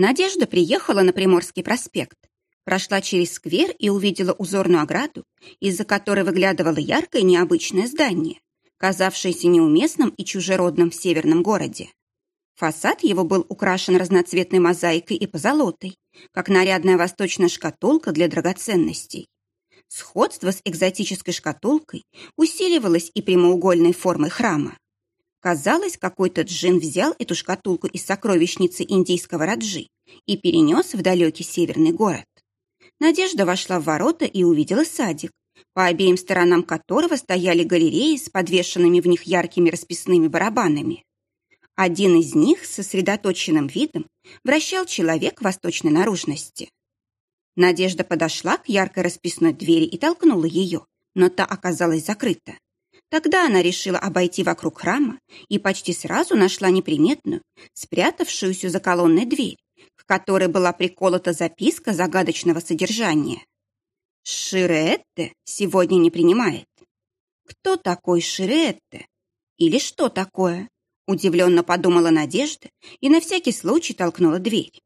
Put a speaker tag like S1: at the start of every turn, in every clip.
S1: Надежда приехала на Приморский проспект, прошла через сквер и увидела узорную ограду, из-за которой выглядывало яркое необычное здание, казавшееся неуместным и чужеродным в северном городе. Фасад его был украшен разноцветной мозаикой и позолотой, как нарядная восточная шкатулка для драгоценностей. Сходство с экзотической шкатулкой усиливалось и прямоугольной формой храма. Казалось, какой-то джин взял эту шкатулку из сокровищницы индийского Раджи и перенес в далекий северный город. Надежда вошла в ворота и увидела садик, по обеим сторонам которого стояли галереи с подвешенными в них яркими расписными барабанами. Один из них с сосредоточенным видом вращал человек восточной наружности. Надежда подошла к яркой расписной двери и толкнула ее, но та оказалась закрыта. Тогда она решила обойти вокруг храма и почти сразу нашла неприметную, спрятавшуюся за колонной дверь, к которой была приколота записка загадочного содержания. Ширетте сегодня не принимает. Кто такой Ширетте? Или что такое? Удивленно подумала Надежда и на всякий случай толкнула дверь.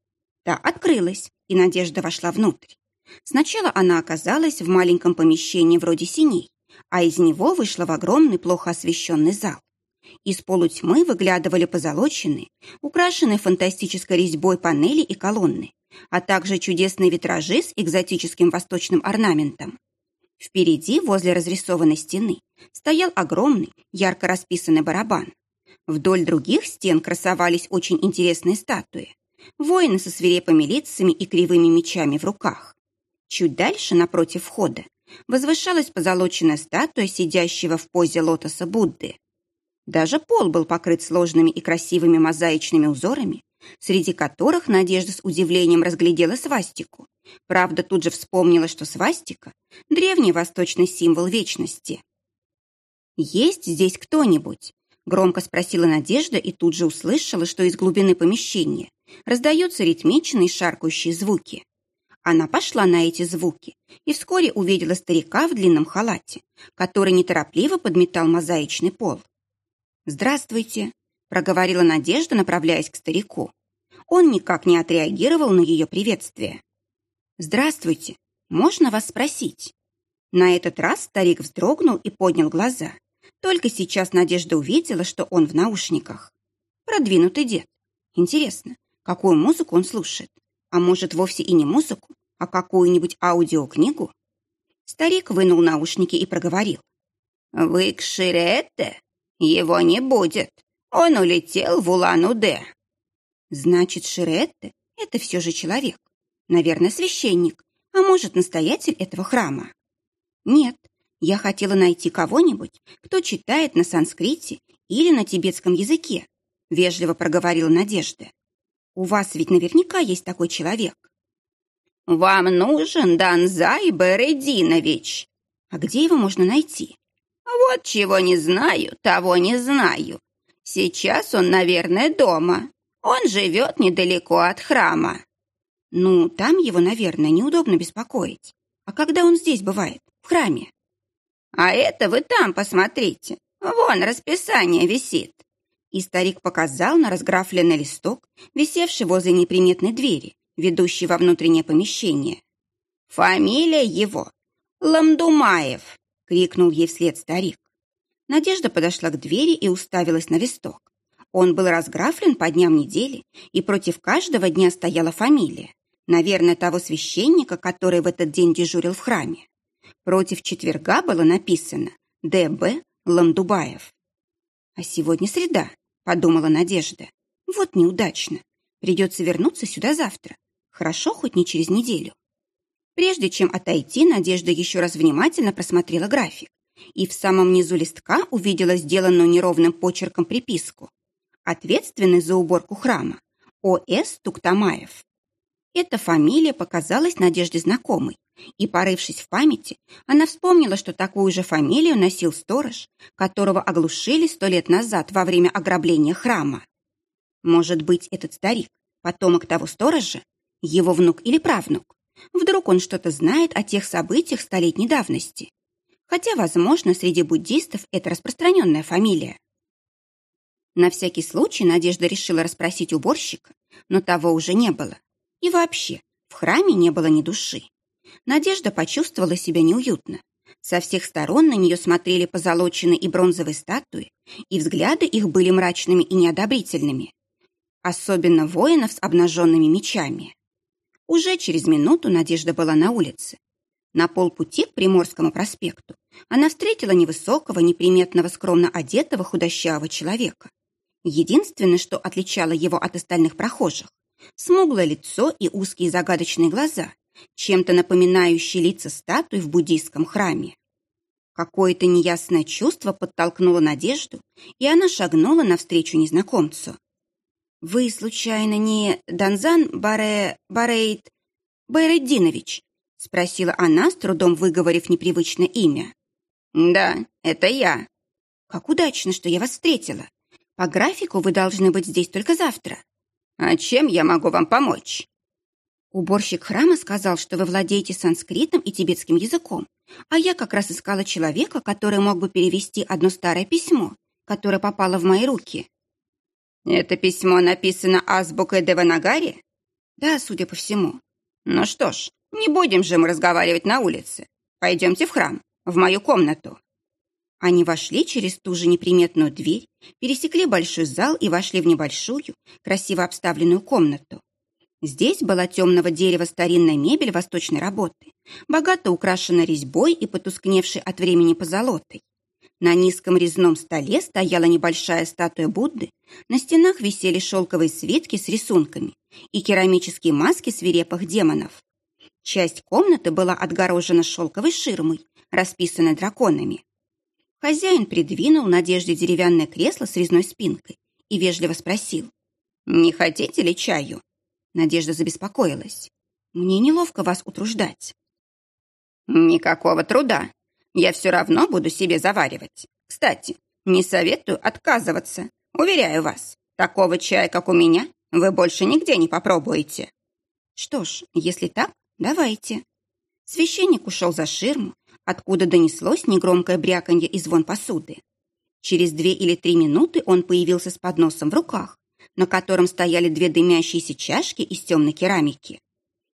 S1: Та открылась, и Надежда вошла внутрь. Сначала она оказалась в маленьком помещении вроде синей, а из него вышла в огромный, плохо освещенный зал. Из полутьмы выглядывали позолоченные, украшенные фантастической резьбой панели и колонны, а также чудесные витражи с экзотическим восточным орнаментом. Впереди, возле разрисованной стены, стоял огромный, ярко расписанный барабан. Вдоль других стен красовались очень интересные статуи. Воины со свирепыми лицами и кривыми мечами в руках. Чуть дальше, напротив входа, возвышалась позолоченная статуя сидящего в позе лотоса Будды. Даже пол был покрыт сложными и красивыми мозаичными узорами, среди которых Надежда с удивлением разглядела свастику. Правда, тут же вспомнила, что свастика — древний восточный символ вечности. «Есть здесь кто-нибудь?» — громко спросила Надежда и тут же услышала, что из глубины помещения раздаются ритмичные шаркающие звуки. Она пошла на эти звуки и вскоре увидела старика в длинном халате, который неторопливо подметал мозаичный пол. «Здравствуйте», проговорила Надежда, направляясь к старику. Он никак не отреагировал на ее приветствие. «Здравствуйте, можно вас спросить?» На этот раз старик вздрогнул и поднял глаза. Только сейчас Надежда увидела, что он в наушниках. Продвинутый дед. Интересно, какую музыку он слушает? А может, вовсе и не музыку, а какую-нибудь аудиокнигу? Старик вынул наушники и проговорил. «Вы к Ширетте? Его не будет. Он улетел в Улан-Удэ. Значит, Ширетте — это все же человек. Наверное, священник, а может, настоятель этого храма. Нет, я хотела найти кого-нибудь, кто читает на санскрите или на тибетском языке, вежливо проговорила Надежда. У вас ведь наверняка есть такой человек. Вам нужен Данзай Берединович. А где его можно найти? Вот чего не знаю, того не знаю. Сейчас он, наверное, дома. Он живет недалеко от храма. Ну, там его, наверное, неудобно беспокоить. А когда он здесь бывает? В храме? А это вы там посмотрите. Вон расписание висит. И старик показал на разграфленный листок, висевший возле неприметной двери, ведущей во внутреннее помещение. Фамилия его — Ламдумаев, крикнул ей вслед старик. Надежда подошла к двери и уставилась на листок. Он был разграфлен по дням недели, и против каждого дня стояла фамилия. Наверное, того священника, который в этот день дежурил в храме. Против четверга было написано «Д.Б. Ламдубаев». «А сегодня среда», — подумала Надежда. «Вот неудачно. Придется вернуться сюда завтра. Хорошо, хоть не через неделю». Прежде чем отойти, Надежда еще раз внимательно просмотрела график и в самом низу листка увидела сделанную неровным почерком приписку. Ответственный за уборку храма О.С. Туктамаев. Эта фамилия показалась Надежде знакомой, и, порывшись в памяти, она вспомнила, что такую же фамилию носил сторож, которого оглушили сто лет назад во время ограбления храма. Может быть, этот старик, потомок того сторожа, его внук или правнук? Вдруг он что-то знает о тех событиях столетней давности? хотя, возможно, среди буддистов это распространенная фамилия. На всякий случай Надежда решила расспросить уборщика, но того уже не было. И вообще, в храме не было ни души. Надежда почувствовала себя неуютно. Со всех сторон на нее смотрели позолоченные и бронзовые статуи, и взгляды их были мрачными и неодобрительными. Особенно воинов с обнаженными мечами. Уже через минуту Надежда была на улице. На полпути к Приморскому проспекту она встретила невысокого, неприметного, скромно одетого худощавого человека. Единственное, что отличало его от остальных прохожих – смуглое лицо и узкие загадочные глаза, чем-то напоминающие лица статуй в буддийском храме. Какое-то неясное чувство подтолкнуло Надежду, и она шагнула навстречу незнакомцу. «Вы, случайно, не Данзан Баре... Барейд... Байреддинович?» — спросила она, с трудом выговорив непривычное имя.
S2: «Да, это я».
S1: «Как удачно, что я вас встретила. По графику вы должны быть здесь только завтра».
S2: «А чем я могу вам помочь?»
S1: Уборщик храма сказал, что вы владеете санскритом и тибетским языком, а я как раз искала человека, который мог бы перевести одно старое письмо, которое попало в мои руки.
S2: Это письмо написано азбукой Деванагари?
S1: Да, судя по всему.
S2: Ну что ж, не будем же мы разговаривать на улице. Пойдемте в храм, в мою комнату.
S1: Они вошли через ту же неприметную дверь, пересекли большой зал и вошли в небольшую, красиво обставленную комнату. Здесь была темного дерева старинная мебель восточной работы, богато украшена резьбой и потускневшей от времени позолотой. На низком резном столе стояла небольшая статуя Будды, на стенах висели шелковые свитки с рисунками и керамические маски свирепых демонов. Часть комнаты была отгорожена шелковой ширмой, расписанной драконами. Хозяин придвинул Надежде деревянное кресло с резной спинкой и вежливо спросил, «Не хотите ли чаю?» Надежда забеспокоилась. «Мне неловко вас утруждать».
S2: «Никакого труда. Я все равно буду себе заваривать. Кстати, не советую отказываться. Уверяю вас, такого чая, как у меня, вы больше нигде не попробуете».
S1: «Что ж, если так, давайте». Священник ушел за ширму, откуда донеслось негромкое бряканье и звон посуды. Через две или три минуты он появился с подносом в руках на котором стояли две дымящиеся чашки из темной керамики.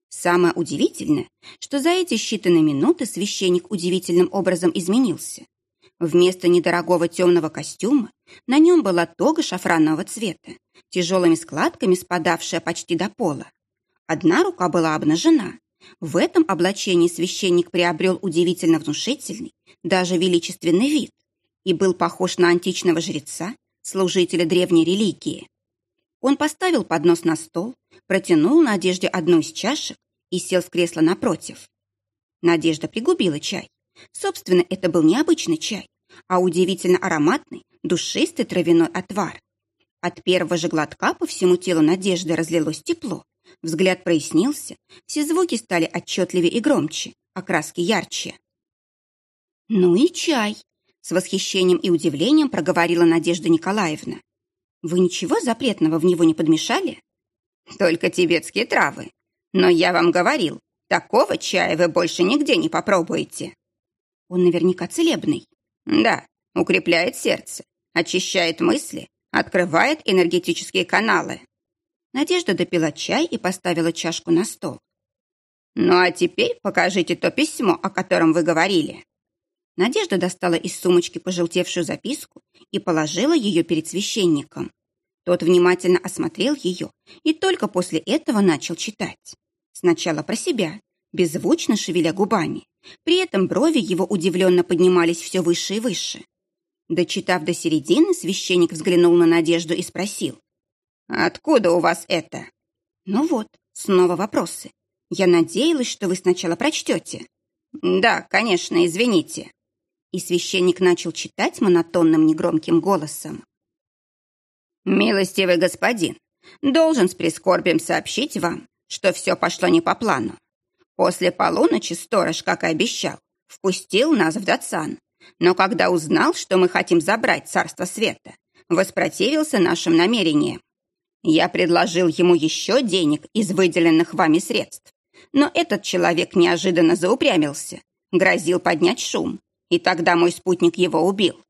S1: Самое удивительное, что за эти считанные минуты священник удивительным образом изменился. Вместо недорогого темного костюма на нем была тога шафранового цвета, тяжелыми складками спадавшая почти до пола. Одна рука была обнажена. В этом облачении священник приобрел удивительно внушительный, даже величественный вид и был похож на античного жреца, служителя древней религии. Он поставил поднос на стол, протянул Надежде одну из чашек и сел в кресло напротив. Надежда пригубила чай. Собственно, это был не обычный чай, а удивительно ароматный, душистый травяной отвар. От первого же глотка по всему телу Надежды разлилось тепло. Взгляд прояснился, все звуки стали отчетливее и громче, а краски ярче. «Ну и чай!» — с восхищением и удивлением проговорила Надежда Николаевна. Вы ничего запретного в него не подмешали?
S2: Только тибетские травы. Но я вам говорил, такого чая вы больше нигде не попробуете.
S1: Он наверняка целебный.
S2: Да, укрепляет сердце, очищает мысли, открывает энергетические каналы.
S1: Надежда допила чай и поставила чашку на стол.
S2: Ну а теперь покажите то письмо, о котором вы говорили.
S1: Надежда достала из сумочки пожелтевшую записку и положила ее перед священником. Тот внимательно осмотрел ее и только после этого начал читать. Сначала про себя, беззвучно шевеля губами. При этом брови его удивленно поднимались все выше и выше. Дочитав до середины, священник взглянул на Надежду и спросил.
S2: «Откуда у вас это?»
S1: «Ну вот, снова вопросы. Я надеялась, что вы сначала прочтете».
S2: «Да, конечно, извините»
S1: и священник начал читать монотонным негромким голосом.
S2: «Милостивый господин, должен с прискорбием сообщить вам, что все пошло не по плану. После полуночи сторож, как и обещал, впустил нас в Датсан, но когда узнал, что мы хотим забрать Царство Света, воспротивился нашим намерениям. Я предложил ему еще денег из выделенных вами средств, но этот человек неожиданно заупрямился, грозил поднять шум, и тогда мой спутник его убил.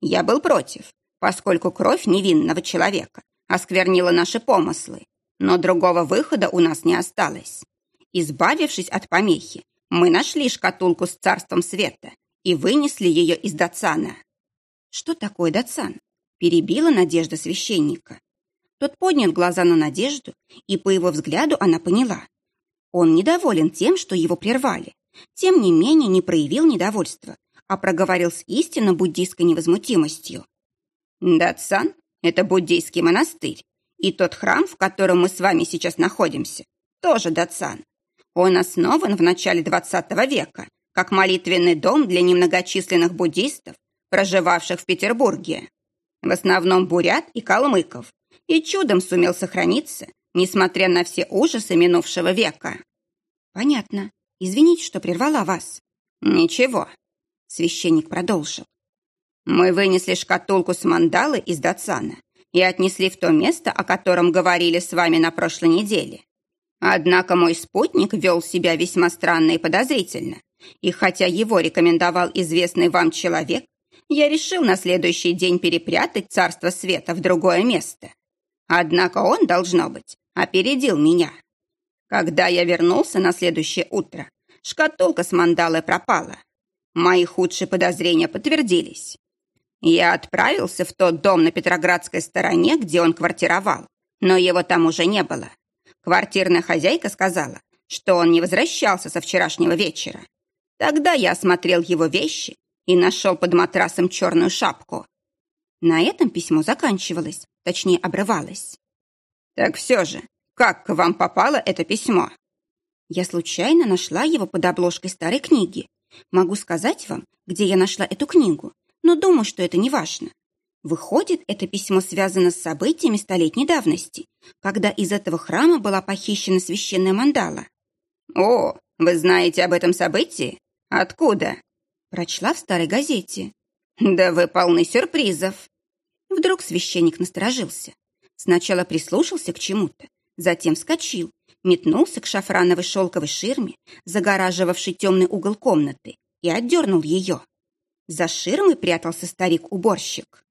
S2: Я был против, поскольку кровь невинного человека осквернила наши помыслы, но другого выхода у нас не осталось. Избавившись от помехи, мы нашли шкатулку с царством света и вынесли ее из Дацана.
S1: Что такое Дацан? Перебила надежда священника. Тот поднял глаза на Надежду, и по его взгляду она поняла. Он недоволен тем, что его прервали. Тем не менее не проявил недовольства, а проговорил с истинно буддийской невозмутимостью.
S2: «Датсан — это буддийский монастырь, и тот храм, в котором мы с вами сейчас находимся, тоже Датсан. Он основан в начале XX века как молитвенный дом для немногочисленных буддистов, проживавших в Петербурге. В основном бурят и калмыков, и чудом сумел сохраниться, несмотря на все ужасы минувшего века.
S1: Понятно. Извините, что прервала вас.
S2: Ничего.
S1: Священник продолжил.
S2: Мы вынесли шкатулку с мандалы из Дацана и отнесли в то место, о котором говорили с вами на прошлой неделе. Однако мой спутник вел себя весьма странно и подозрительно, и хотя его рекомендовал известный вам человек, я решил на следующий день перепрятать царство света в другое место. Однако он, должно быть, опередил меня. Когда я вернулся на следующее утро, шкатулка с мандалой пропала. Мои худшие подозрения подтвердились. Я отправился в тот дом на Петроградской стороне, где он квартировал, но его там уже не было. Квартирная хозяйка сказала, что он не возвращался со вчерашнего вечера. Тогда я осмотрел его вещи и нашел под матрасом черную шапку.
S1: На этом письмо заканчивалось, точнее, обрывалось.
S2: «Так все же, как к вам попало это письмо?»
S1: Я случайно нашла его под обложкой старой книги. Могу сказать вам, где я нашла эту книгу, но думаю, что это не важно. Выходит, это письмо связано с событиями столетней давности, когда из этого храма была похищена священная мандала.
S2: «О, вы знаете об этом событии? Откуда?»
S1: Прочла в старой газете.
S2: «Да вы полны сюрпризов!»
S1: Вдруг священник насторожился. Сначала прислушался к чему-то, затем вскочил, метнулся к шафрановой шелковой ширме, загораживавшей темный угол комнаты, и отдернул ее. За ширмой прятался старик-уборщик.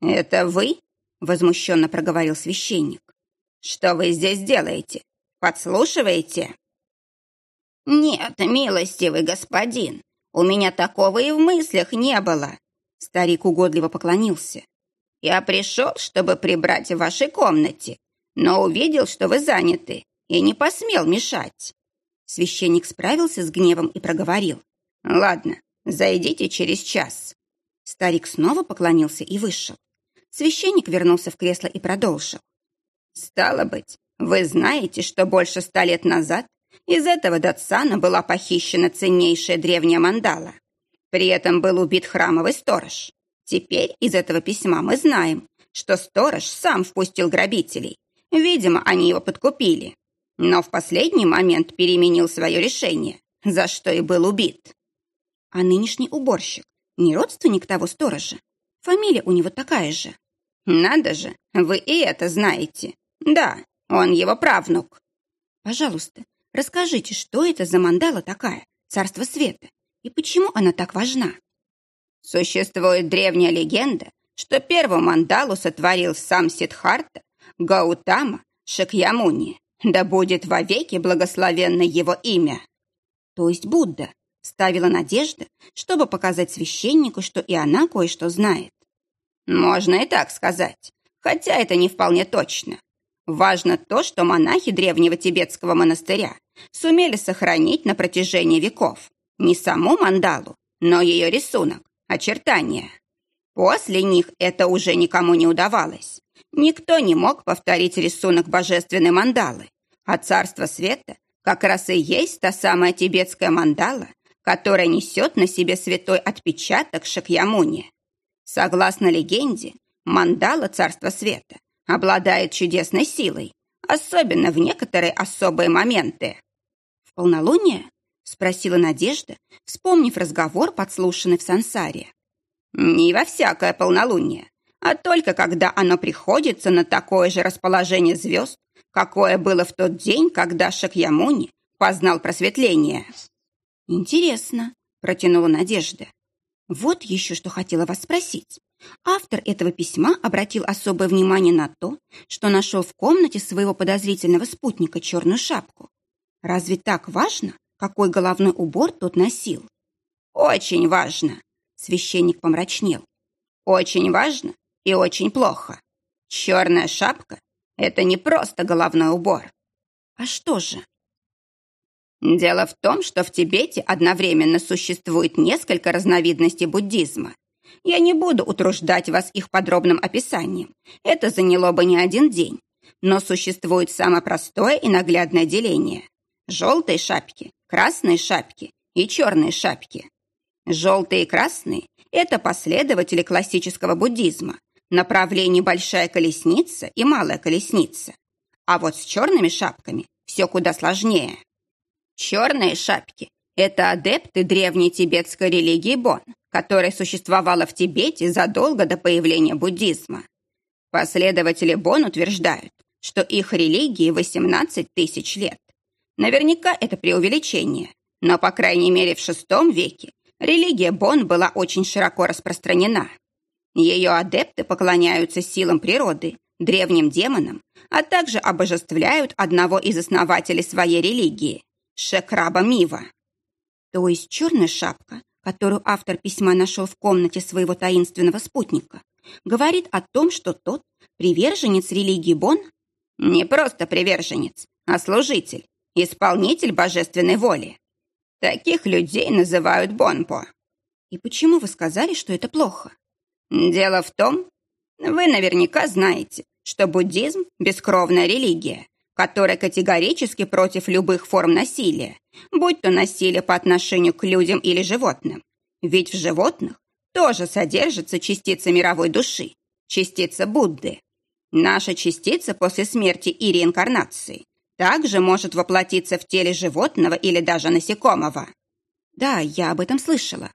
S2: «Это вы?» — возмущенно проговорил священник. «Что вы здесь делаете? Подслушиваете?» «Нет, милостивый господин, у меня такого и в мыслях не было!» Старик угодливо поклонился. «Я пришел, чтобы прибрать в вашей комнате, но увидел, что вы заняты, и не посмел мешать».
S1: Священник справился с гневом и проговорил.
S2: «Ладно, зайдите через час».
S1: Старик снова поклонился и вышел. Священник вернулся в кресло и продолжил.
S2: «Стало быть, вы знаете, что больше ста лет назад из этого Датсана была похищена ценнейшая древняя мандала. При этом был убит храмовый сторож. Теперь из этого письма мы знаем, что сторож сам впустил грабителей. Видимо, они его подкупили. Но в последний момент переменил свое решение, за что и был убит.
S1: А нынешний уборщик не родственник того сторожа? Фамилия у него такая же.
S2: Надо же, вы и это знаете. Да, он его правнук.
S1: Пожалуйста, Расскажите, что это за мандала такая, царство света, и почему она так важна?
S2: Существует древняя легенда, что первую мандалу сотворил сам Сидхарта, Гаутама, Шакьямуни. Да будет вовеки благословенно его имя.
S1: То есть Будда ставила надежда, чтобы показать священнику, что и она кое-что знает.
S2: Можно и так сказать, хотя это не вполне точно. Важно то, что монахи древнего тибетского монастыря сумели сохранить на протяжении веков не саму мандалу, но ее рисунок, очертания. После них это уже никому не удавалось. Никто не мог повторить рисунок божественной мандалы, а царство света как раз и есть та самая тибетская мандала, которая несет на себе святой отпечаток Шакьямуни. Согласно легенде, мандала царства света обладает чудесной силой, особенно в некоторые особые моменты.
S1: «В полнолуние?» — спросила Надежда, вспомнив разговор, подслушанный в сансаре.
S2: «Не во всякое полнолуние, а только когда оно приходится на такое же расположение звезд, какое было в тот день, когда Шакьямуни познал просветление».
S1: «Интересно», — протянула Надежда. Вот еще что хотела вас спросить. Автор этого письма обратил особое внимание на то, что нашел в комнате своего подозрительного спутника черную шапку. Разве так важно, какой головной убор тот носил?
S2: Очень важно. Священник помрачнел. Очень важно и очень плохо. Черная шапка — это не просто головной убор.
S1: А что же?
S2: Дело в том, что в Тибете одновременно существует несколько разновидностей буддизма. Я не буду утруждать вас их подробным описанием. Это заняло бы не один день. Но существует самое простое и наглядное деление. Желтые шапки, красные шапки и черные шапки. Желтые и красные – это последователи классического буддизма, направлений большая колесница и малая колесница. А вот с черными шапками все куда сложнее. Черные шапки – это адепты древней тибетской религии Бон, которая существовала в Тибете задолго до появления буддизма. Последователи Бон утверждают, что их религии 18 тысяч лет. Наверняка это преувеличение, но, по крайней мере, в VI веке религия Бон была очень широко распространена. Ее адепты поклоняются силам природы, древним демонам, а также обожествляют одного из основателей своей религии Шекраба Мива.
S1: То есть черная шапка, которую автор письма нашел в комнате своего таинственного спутника, говорит о том, что тот приверженец религии Бон?
S2: Не просто приверженец, а служитель, исполнитель божественной воли. Таких людей называют Бонпо.
S1: И почему вы сказали, что это плохо?
S2: Дело в том, вы наверняка знаете, что буддизм – бескровная религия, которая категорически против любых форм насилия, будь то насилие по отношению к людям или животным. Ведь в животных тоже содержится частица мировой души, частица Будды. Наша частица после смерти и реинкарнации также может воплотиться в теле животного или даже насекомого.
S1: Да, я об этом слышала.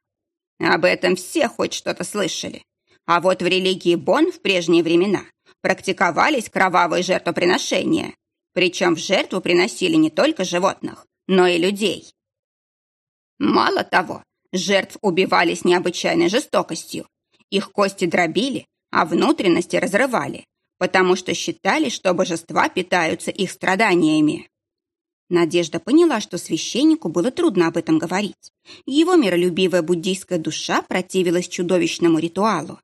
S2: Об этом все хоть что-то слышали. А вот в религии Бон в прежние времена практиковались кровавые жертвоприношения, причем в жертву приносили не только животных, но и людей. Мало того, жертв убивали с необычайной жестокостью. Их кости дробили, а внутренности разрывали, потому что считали, что божества питаются их страданиями.
S1: Надежда поняла, что священнику было трудно об этом говорить. Его миролюбивая буддийская душа противилась чудовищному ритуалу.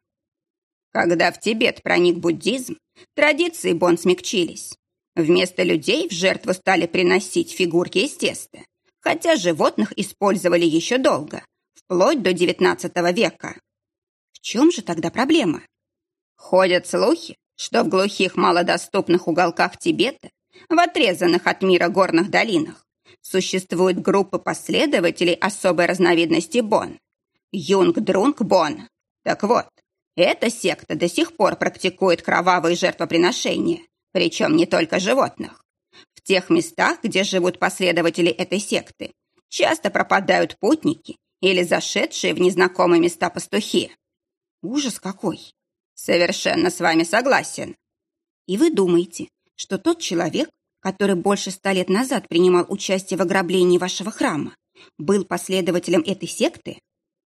S2: Когда в Тибет проник буддизм, традиции Бон смягчились. Вместо людей в жертву стали приносить фигурки из теста, хотя животных использовали еще долго, вплоть до XIX века.
S1: В чем же тогда проблема?
S2: Ходят слухи, что в глухих малодоступных уголках Тибета, в отрезанных от мира горных долинах, существуют группы последователей особой разновидности Бон. Юнг-Друнг-Бон. Так вот, эта секта до сих пор практикует кровавые жертвоприношения, причем не только животных. В тех местах, где живут последователи этой секты, часто пропадают путники или зашедшие в незнакомые места пастухи.
S1: Ужас какой!
S2: Совершенно с вами согласен.
S1: И вы думаете, что тот человек, который больше ста лет назад принимал участие в ограблении вашего храма, был последователем этой секты?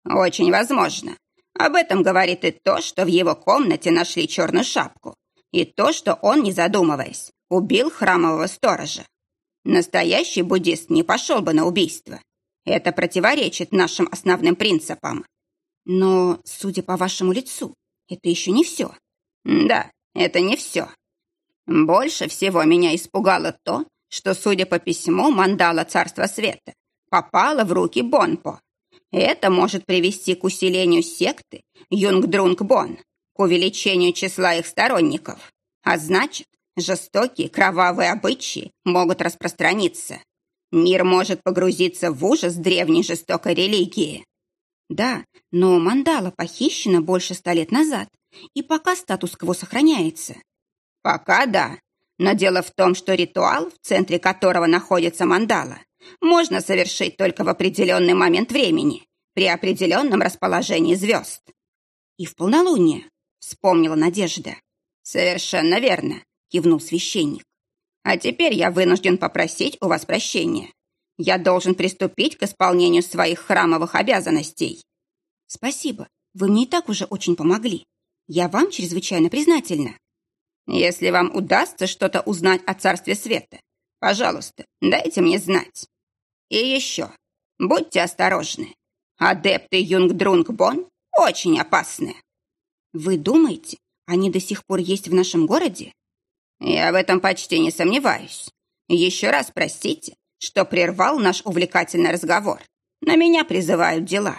S2: Очень возможно. Об этом говорит и то, что в его комнате нашли черную шапку, и то, что он, не задумываясь, убил храмового сторожа. Настоящий буддист не пошел бы на убийство. Это противоречит нашим основным принципам.
S1: Но, судя по вашему лицу, это еще не все.
S2: Да, это не все. Больше всего меня испугало то, что, судя по письму, мандала Царства Света попала в руки Бонпо. Это может привести к усилению секты Юнгдрунг-Бон увеличению числа их сторонников, а значит, жестокие кровавые обычаи могут распространиться. Мир может погрузиться в ужас древней жестокой религии.
S1: Да, но мандала похищена больше ста лет назад, и пока статус-кво сохраняется.
S2: Пока да, но дело в том, что ритуал, в центре которого находится мандала, можно совершить только в определенный момент времени, при определенном расположении звезд.
S1: И в полнолуние. Вспомнила Надежда.
S2: «Совершенно верно», — кивнул священник. «А теперь я вынужден попросить у вас прощения. Я должен приступить к исполнению своих храмовых обязанностей».
S1: Спасибо, вы мне и так уже очень помогли. Я вам чрезвычайно признательна.
S2: Если вам удастся что-то узнать о Царстве Света, пожалуйста, дайте мне знать. И еще, будьте осторожны. Адепты Юнг-Друнг-Бон очень опасны.
S1: Вы думаете, они до сих пор есть в нашем городе?
S2: Я в этом почти не сомневаюсь. Еще раз простите, что прервал наш увлекательный разговор. Но меня призывают дела.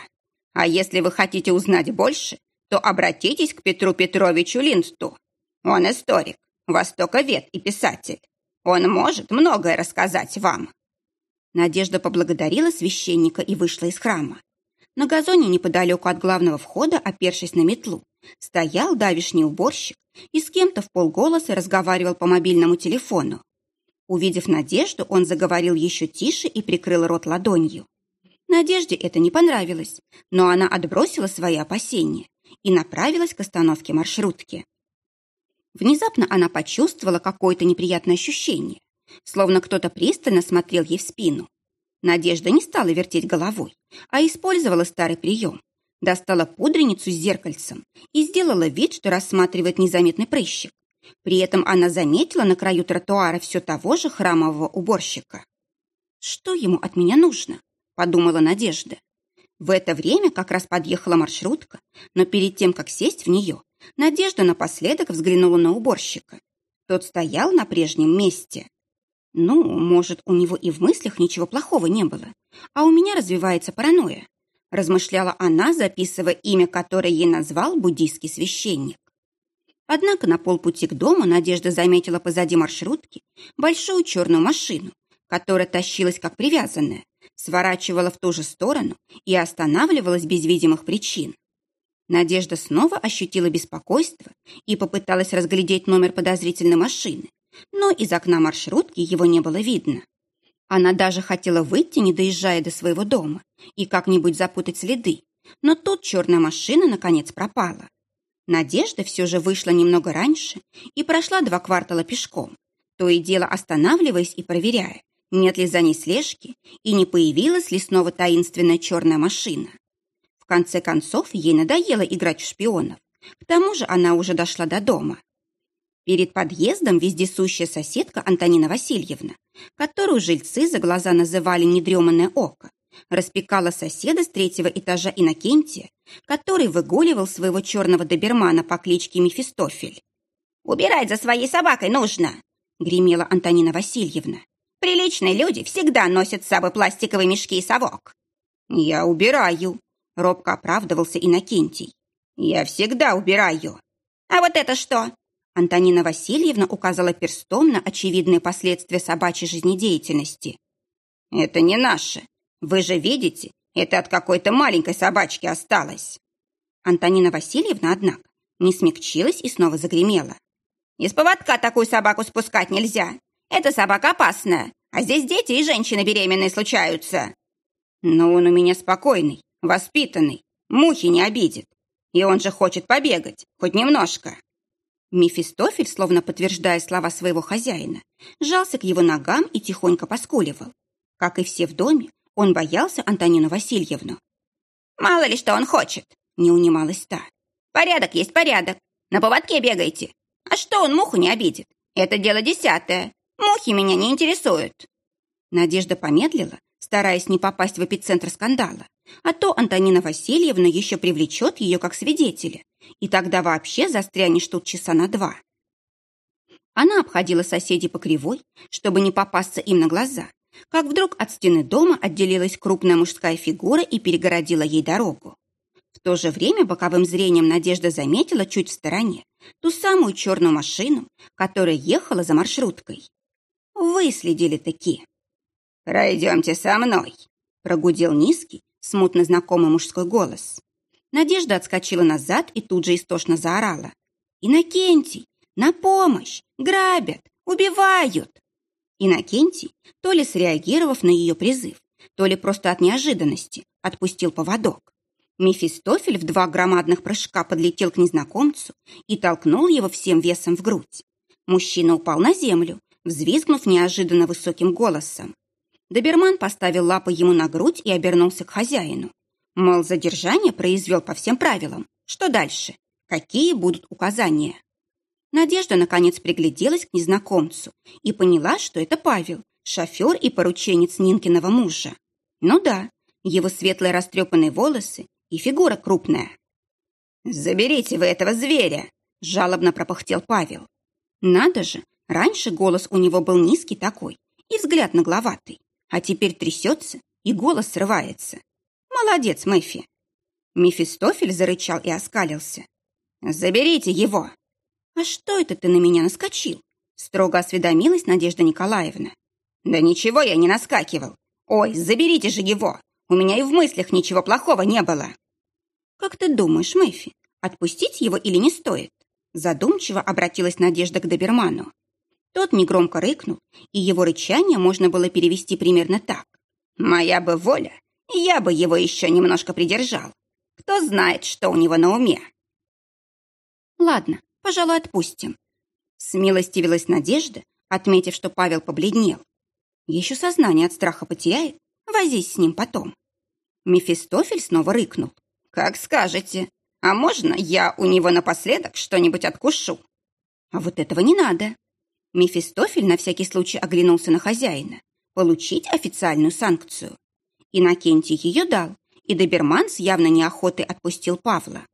S2: А если вы хотите узнать больше, то обратитесь к Петру Петровичу Линдту. Он историк, востоковед и писатель. Он может многое рассказать вам».
S1: Надежда поблагодарила священника и вышла из храма. На газоне неподалеку от главного входа, опершись на метлу, стоял давишний уборщик и с кем-то в полголоса разговаривал по мобильному телефону. Увидев Надежду, он заговорил еще тише и прикрыл рот ладонью. Надежде это не понравилось, но она отбросила свои опасения и направилась к остановке маршрутки. Внезапно она почувствовала какое-то неприятное ощущение, словно кто-то пристально смотрел ей в спину. Надежда не стала вертеть головой, а использовала старый прием. Достала пудреницу с зеркальцем и сделала вид, что рассматривает незаметный прыщик. При этом она заметила на краю тротуара все того же храмового уборщика. Что ему от меня нужно? подумала Надежда. В это время как раз подъехала маршрутка, но перед тем, как сесть в нее, Надежда напоследок взглянула на уборщика. Тот стоял на прежнем месте. Ну, может, у него и в мыслях ничего плохого не было, а у меня развивается паранойя, размышляла она, записывая имя, которое ей назвал буддийский священник. Однако на полпути к дому Надежда заметила позади маршрутки большую черную машину, которая тащилась как привязанная, сворачивала в ту же сторону и останавливалась без видимых причин. Надежда снова ощутила беспокойство и попыталась разглядеть номер подозрительной машины, но из окна маршрутки его не было видно. Она даже хотела выйти, не доезжая до своего дома, и как-нибудь запутать следы, но тут черная машина наконец пропала. Надежда все же вышла немного раньше и прошла два квартала пешком, то и дело останавливаясь и проверяя, нет ли за ней слежки и не появилась ли снова таинственная черная машина. В конце концов, ей надоело играть в шпионов. К тому же она уже дошла до дома. Перед подъездом вездесущая соседка Антонина Васильевна, которую жильцы за глаза называли «недреманное око», распекала соседа с третьего этажа Иннокентия, который выгуливал своего черного добермана по кличке Мефистофель.
S2: «Убирать за своей собакой нужно!» — гремела Антонина Васильевна. Приличные люди всегда носят с собой пластиковые мешки и совок.
S1: Я убираю, робко оправдывался Иннокентий. Я всегда убираю.
S2: А вот это что?
S1: Антонина Васильевна указала перстом на очевидные последствия собачьей жизнедеятельности.
S2: Это не наше. Вы же видите, это от какой-то маленькой собачки осталось.
S1: Антонина Васильевна, однако, не смягчилась и снова загремела.
S2: Из поводка такую собаку спускать нельзя. Эта собака опасная, а здесь дети и женщины беременные случаются.
S1: Но он у меня спокойный, воспитанный, мухи не обидит. И он же хочет побегать, хоть немножко. Мефистофель, словно подтверждая слова своего хозяина, сжался к его ногам и тихонько поскуливал. Как и все в доме, он боялся Антонину Васильевну.
S2: «Мало ли что он хочет», — не унималась та. «Порядок есть порядок. На поводке бегайте. А что он муху не обидит? Это дело десятое. Мухи меня не интересуют».
S1: Надежда помедлила, стараясь не попасть в эпицентр скандала, а то Антонина Васильевна еще привлечет ее как свидетеля, и тогда вообще застрянешь тут часа на два. Она обходила соседей по кривой, чтобы не попасться им на глаза, как вдруг от стены дома отделилась крупная мужская фигура и перегородила ей дорогу. В то же время боковым зрением Надежда заметила чуть в стороне ту самую черную машину, которая ехала за маршруткой. Выследили таки.
S2: «Пройдемте со мной», — прогудел низкий, смутно знакомый мужской голос.
S1: Надежда отскочила назад и тут же истошно заорала. «Инокентий! На помощь! Грабят! Убивают!» Иннокентий, то ли среагировав на ее призыв, то ли просто от неожиданности, отпустил поводок. Мефистофель в два громадных прыжка подлетел к незнакомцу и толкнул его всем весом в грудь. Мужчина упал на землю, взвизгнув неожиданно высоким голосом. Доберман поставил лапы ему на грудь и обернулся к хозяину. Мол, задержание произвел по всем правилам. Что дальше? Какие будут указания? Надежда, наконец, пригляделась к незнакомцу и поняла, что это Павел, шофер и порученец Нинкиного мужа. Ну да, его светлые растрепанные волосы и фигура крупная.
S2: «Заберите вы этого зверя!» – жалобно пропыхтел Павел.
S1: Надо же, раньше голос у него был низкий такой и взгляд нагловатый, а теперь трясется и голос срывается. Молодец, Мэфи. Мефистофель зарычал и оскалился.
S2: «Заберите его!»
S1: «А что это ты на меня наскочил?» Строго осведомилась Надежда Николаевна.
S2: «Да ничего я не наскакивал. Ой, заберите же его! У меня и в мыслях ничего плохого не было!»
S1: «Как ты думаешь, Мэфи, отпустить его или не стоит?» Задумчиво обратилась Надежда к доберману. Тот негромко рыкнул, и его рычание можно было перевести примерно так.
S2: «Моя бы воля, я бы его еще немножко придержал. Кто знает, что у него на уме?»
S1: «Ладно, пожалуй, отпустим». Смилостивилась Надежда, отметив, что Павел побледнел. Еще сознание от страха потеряет, возись с ним потом. Мефистофель снова рыкнул.
S2: «Как скажете. А можно я у него напоследок что-нибудь откушу?»
S1: А вот этого не надо. Мефистофель на всякий случай оглянулся на хозяина. Получить официальную санкцию. Иннокентий ее дал, и доберман с явно неохотой отпустил Павла.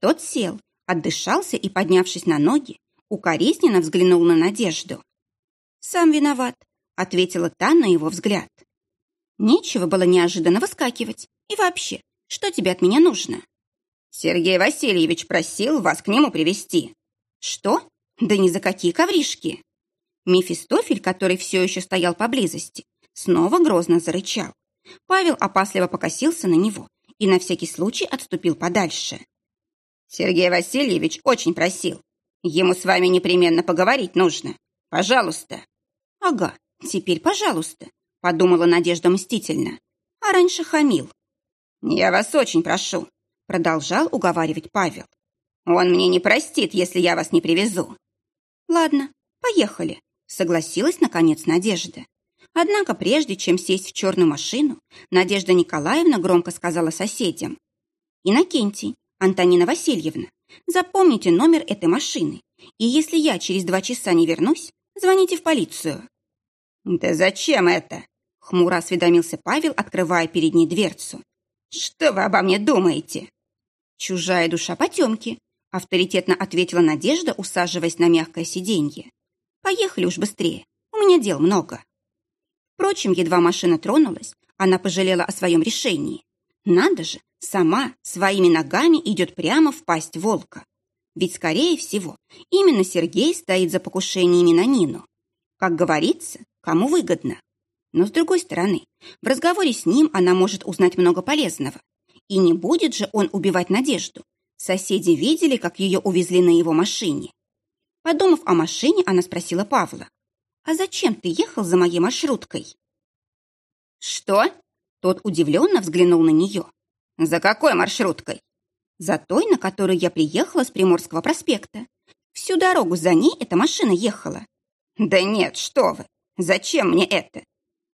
S1: Тот сел, отдышался и, поднявшись на ноги, укоризненно взглянул на Надежду. «Сам виноват», — ответила та на его взгляд. «Нечего было неожиданно выскакивать. И вообще, что тебе от меня нужно?»
S2: «Сергей Васильевич просил вас к нему привести
S1: «Что? Да ни за какие ковришки!» Мефистофель, который все еще стоял поблизости, снова грозно зарычал. Павел опасливо покосился на него и на всякий случай отступил подальше.
S2: «Сергей Васильевич очень просил. Ему с вами непременно поговорить нужно. Пожалуйста».
S1: «Ага, теперь пожалуйста», — подумала Надежда мстительно. А раньше хамил.
S2: «Я вас очень прошу», — продолжал уговаривать Павел. «Он мне не простит, если я вас не привезу».
S1: «Ладно, поехали», — согласилась, наконец, Надежда. Однако прежде, чем сесть в черную машину, Надежда Николаевна громко сказала соседям. «Инокентий, Антонина Васильевна, запомните номер этой машины, и если я через два часа не вернусь, звоните в полицию».
S2: «Да зачем это?» — хмуро осведомился Павел, открывая перед ней дверцу. «Что вы обо мне думаете?»
S1: «Чужая душа потемки», — авторитетно ответила Надежда, усаживаясь на мягкое сиденье. «Поехали уж быстрее, у меня дел много». Впрочем, едва машина тронулась, она пожалела о своем решении. Надо же, сама своими ногами идет прямо в пасть волка. Ведь, скорее всего, именно Сергей стоит за покушениями на Нину. Как говорится, кому выгодно. Но, с другой стороны, в разговоре с ним она может узнать много полезного. И не будет же он убивать Надежду. Соседи видели, как ее увезли на его машине. Подумав о машине, она спросила Павла. «А зачем ты ехал за моей маршруткой?»
S2: «Что?»
S1: Тот удивленно взглянул на нее.
S2: «За какой маршруткой?»
S1: «За той, на которой я приехала с Приморского проспекта. Всю дорогу за ней эта машина ехала».
S2: «Да нет, что вы! Зачем мне это?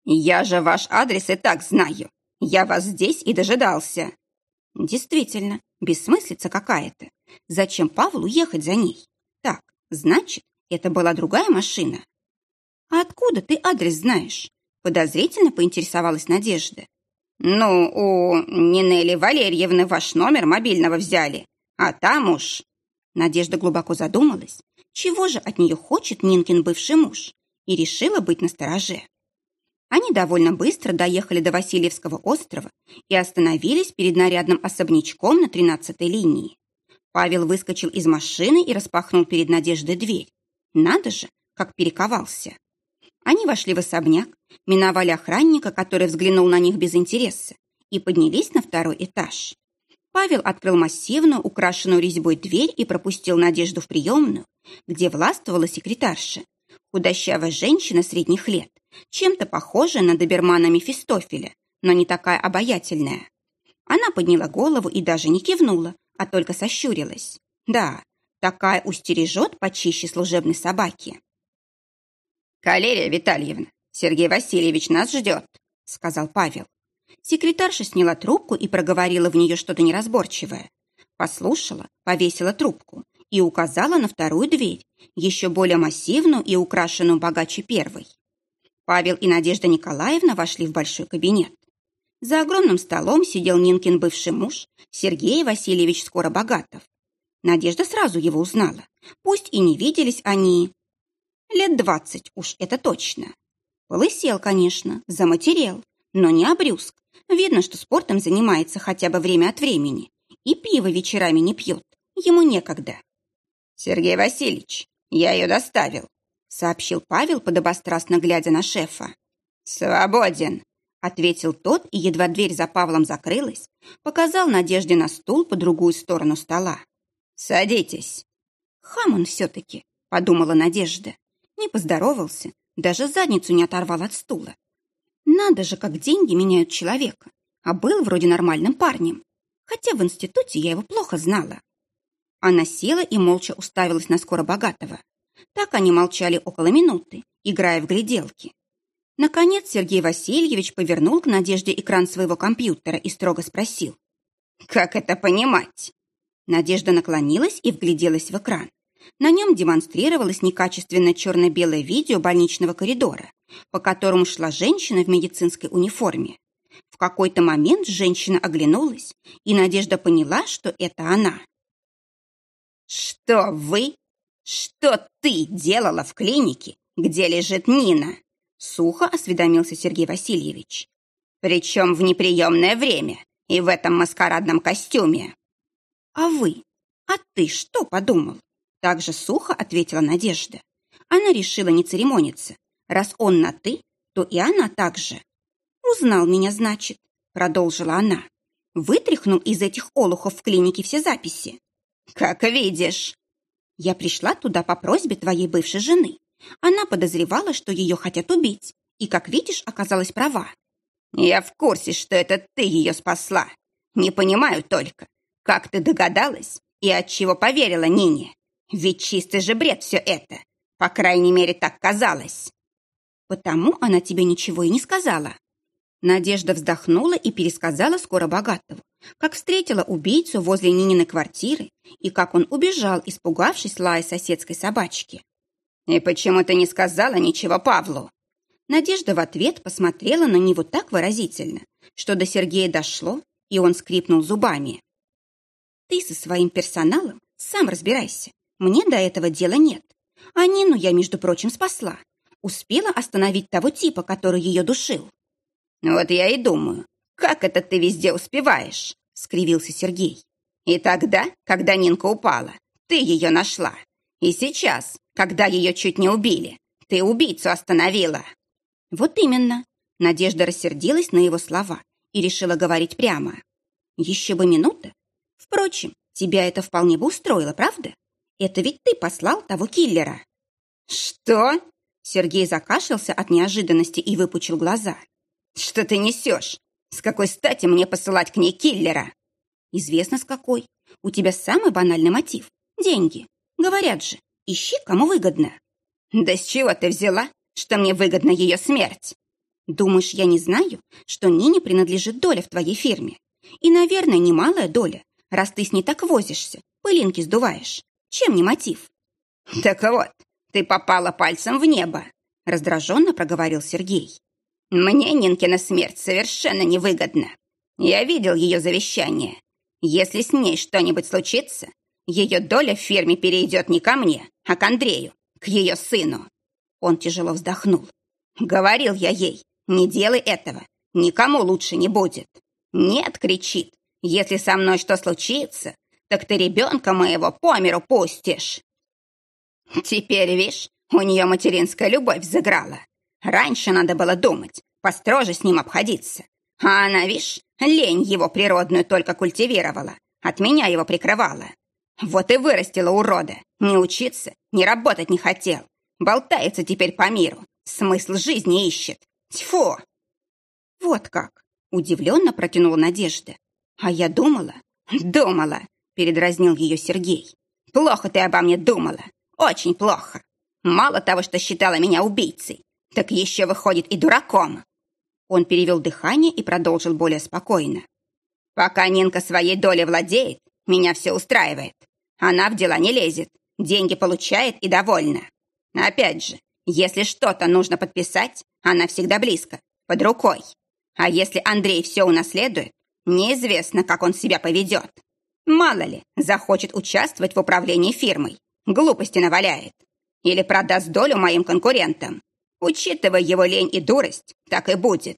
S2: Я же ваш адрес и так знаю. Я вас здесь и дожидался».
S1: «Действительно, бессмыслица какая-то. Зачем Павлу ехать за ней? Так, значит, это была другая машина?» «А откуда ты адрес знаешь?» Подозрительно поинтересовалась Надежда.
S2: «Ну, у Нинели Валерьевны ваш номер мобильного взяли, а там уж...»
S1: Надежда глубоко задумалась, чего же от нее хочет Нинкин бывший муж, и решила быть настороже. Они довольно быстро доехали до Васильевского острова и остановились перед нарядным особнячком на 13-й линии. Павел выскочил из машины и распахнул перед Надеждой дверь. Надо же, как перековался. Они вошли в особняк, миновали охранника, который взглянул на них без интереса, и поднялись на второй этаж. Павел открыл массивную, украшенную резьбой дверь и пропустил Надежду в приемную, где властвовала секретарша, худощавая женщина средних лет, чем-то похожая на добермана Мефистофеля, но не такая обаятельная. Она подняла голову и даже не кивнула, а только сощурилась. Да, такая устережет почище служебной собаки.
S2: «Калерия Витальевна, Сергей Васильевич нас ждет», — сказал Павел.
S1: Секретарша сняла трубку и проговорила в нее что-то неразборчивое. Послушала, повесила трубку и указала на вторую дверь, еще более массивную и украшенную богаче первой. Павел и Надежда Николаевна вошли в большой кабинет. За огромным столом сидел Нинкин бывший муж Сергей Васильевич Скоробогатов. Надежда сразу его узнала. Пусть и не виделись они. Лет двадцать уж это точно. Полысел, конечно, заматерел, но не обрюзг. Видно, что спортом занимается хотя бы время от времени. И пиво вечерами не пьет. Ему некогда.
S2: «Сергей Васильевич, я ее доставил», сообщил Павел, подобострастно глядя на шефа. «Свободен», — ответил тот, и едва дверь за Павлом закрылась, показал Надежде на стул по другую сторону стола. «Садитесь».
S1: «Хам он все-таки», — подумала Надежда. Не поздоровался, даже задницу не оторвал от стула. Надо же, как деньги меняют человека. А был вроде нормальным парнем. Хотя в институте я его плохо знала. Она села и молча уставилась на скоро богатого. Так они молчали около минуты, играя в гляделки. Наконец Сергей Васильевич повернул к Надежде экран своего компьютера и строго спросил.
S2: «Как это понимать?»
S1: Надежда наклонилась и вгляделась в экран. На нем демонстрировалось некачественное черно-белое видео больничного коридора, по которому шла женщина в медицинской униформе. В какой-то момент женщина оглянулась, и Надежда поняла, что это она.
S2: «Что вы? Что ты делала в клинике, где лежит Нина?» Сухо осведомился Сергей Васильевич. «Причем в неприемное время и в этом маскарадном костюме».
S1: «А вы? А ты что подумал?» Так же сухо ответила Надежда. Она решила не церемониться. Раз он на «ты», то и она так же. «Узнал меня, значит», — продолжила она. «Вытряхнул из этих олухов в клинике все записи».
S2: «Как видишь».
S1: «Я пришла туда по просьбе твоей бывшей жены. Она подозревала, что ее хотят убить, и, как видишь, оказалась права».
S2: «Я в курсе, что это ты ее спасла. Не понимаю только, как ты догадалась и от чего поверила Нине. Ведь чистый же бред все это. По крайней мере, так казалось.
S1: Потому она тебе ничего и не сказала. Надежда вздохнула и пересказала скоро Богатову, как встретила убийцу возле Нининой квартиры и как он убежал, испугавшись лая соседской собачки.
S2: «И почему ты не сказала ничего Павлу?»
S1: Надежда в ответ посмотрела на него так выразительно, что до Сергея дошло, и он скрипнул зубами. «Ты со своим персоналом сам разбирайся. Мне до этого дела нет. А Нину я, между прочим, спасла. Успела остановить того типа, который ее душил.
S2: «Вот я и думаю, как это ты везде успеваешь?» — скривился Сергей. «И тогда, когда Нинка упала, ты ее нашла. И сейчас, когда ее чуть не убили, ты убийцу остановила».
S1: «Вот именно». Надежда рассердилась на его слова и решила говорить прямо. «Еще бы минута. Впрочем, тебя это вполне бы устроило, правда? Это ведь ты послал того киллера».
S2: «Что?»
S1: Сергей закашлялся от неожиданности и выпучил глаза.
S2: «Что ты несешь? С какой стати мне посылать к ней киллера?»
S1: «Известно, с какой. У тебя самый банальный мотив — деньги. Говорят же, ищи, кому выгодно».
S2: «Да с чего ты взяла, что мне выгодна ее смерть?»
S1: «Думаешь, я не знаю, что Нине принадлежит доля в твоей фирме? И, наверное, немалая доля, раз ты с ней так возишься, пылинки сдуваешь. Чем не мотив?
S2: Так вот, ты попала пальцем в небо, раздраженно проговорил Сергей. Мне Нинкина смерть совершенно невыгодна. Я видел ее завещание. Если с ней что-нибудь случится, ее доля в фирме перейдет не ко мне, а к Андрею, к ее сыну. Он тяжело вздохнул. Говорил я ей, не делай этого, никому лучше не будет. Нет, кричит, если со мной что случится, так ты ребенка моего по миру пустишь. Теперь, видишь, у нее материнская любовь взыграла. Раньше надо было думать, построже с ним обходиться. А она, видишь, лень его природную только культивировала, от меня его прикрывала. Вот и вырастила урода, не учиться, не работать не хотел. Болтается теперь по миру, смысл жизни ищет. Тьфу!
S1: Вот как, удивленно протянула Надежда. А я думала,
S2: думала, передразнил ее Сергей. «Плохо ты обо мне думала. Очень плохо. Мало того, что считала меня убийцей, так еще выходит и дураком».
S1: Он перевел дыхание и продолжил более спокойно.
S2: «Пока Нинка своей долей владеет, меня все устраивает. Она в дела не лезет, деньги получает и довольна. Опять же, если что-то нужно подписать, она всегда близко, под рукой. А если Андрей все унаследует, неизвестно, как он себя поведет. Мало ли, захочет участвовать в управлении фирмой, глупости наваляет. Или продаст долю моим конкурентам. Учитывая его лень и дурость, так и будет.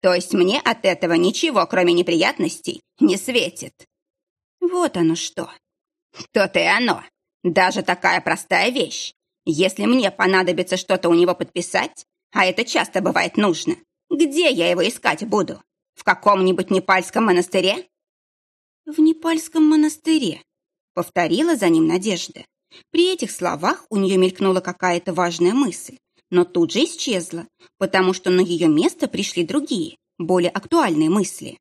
S2: То есть мне от этого ничего, кроме неприятностей, не светит.
S1: Вот оно что.
S2: То-то и оно. Даже такая простая вещь. Если мне понадобится что-то у него подписать, а это часто бывает нужно, где я его искать буду? В каком-нибудь непальском монастыре?
S1: В непальском монастыре, повторила за ним Надежда. При этих словах у нее мелькнула какая-то важная мысль, но тут же исчезла, потому что на ее место пришли другие, более актуальные мысли.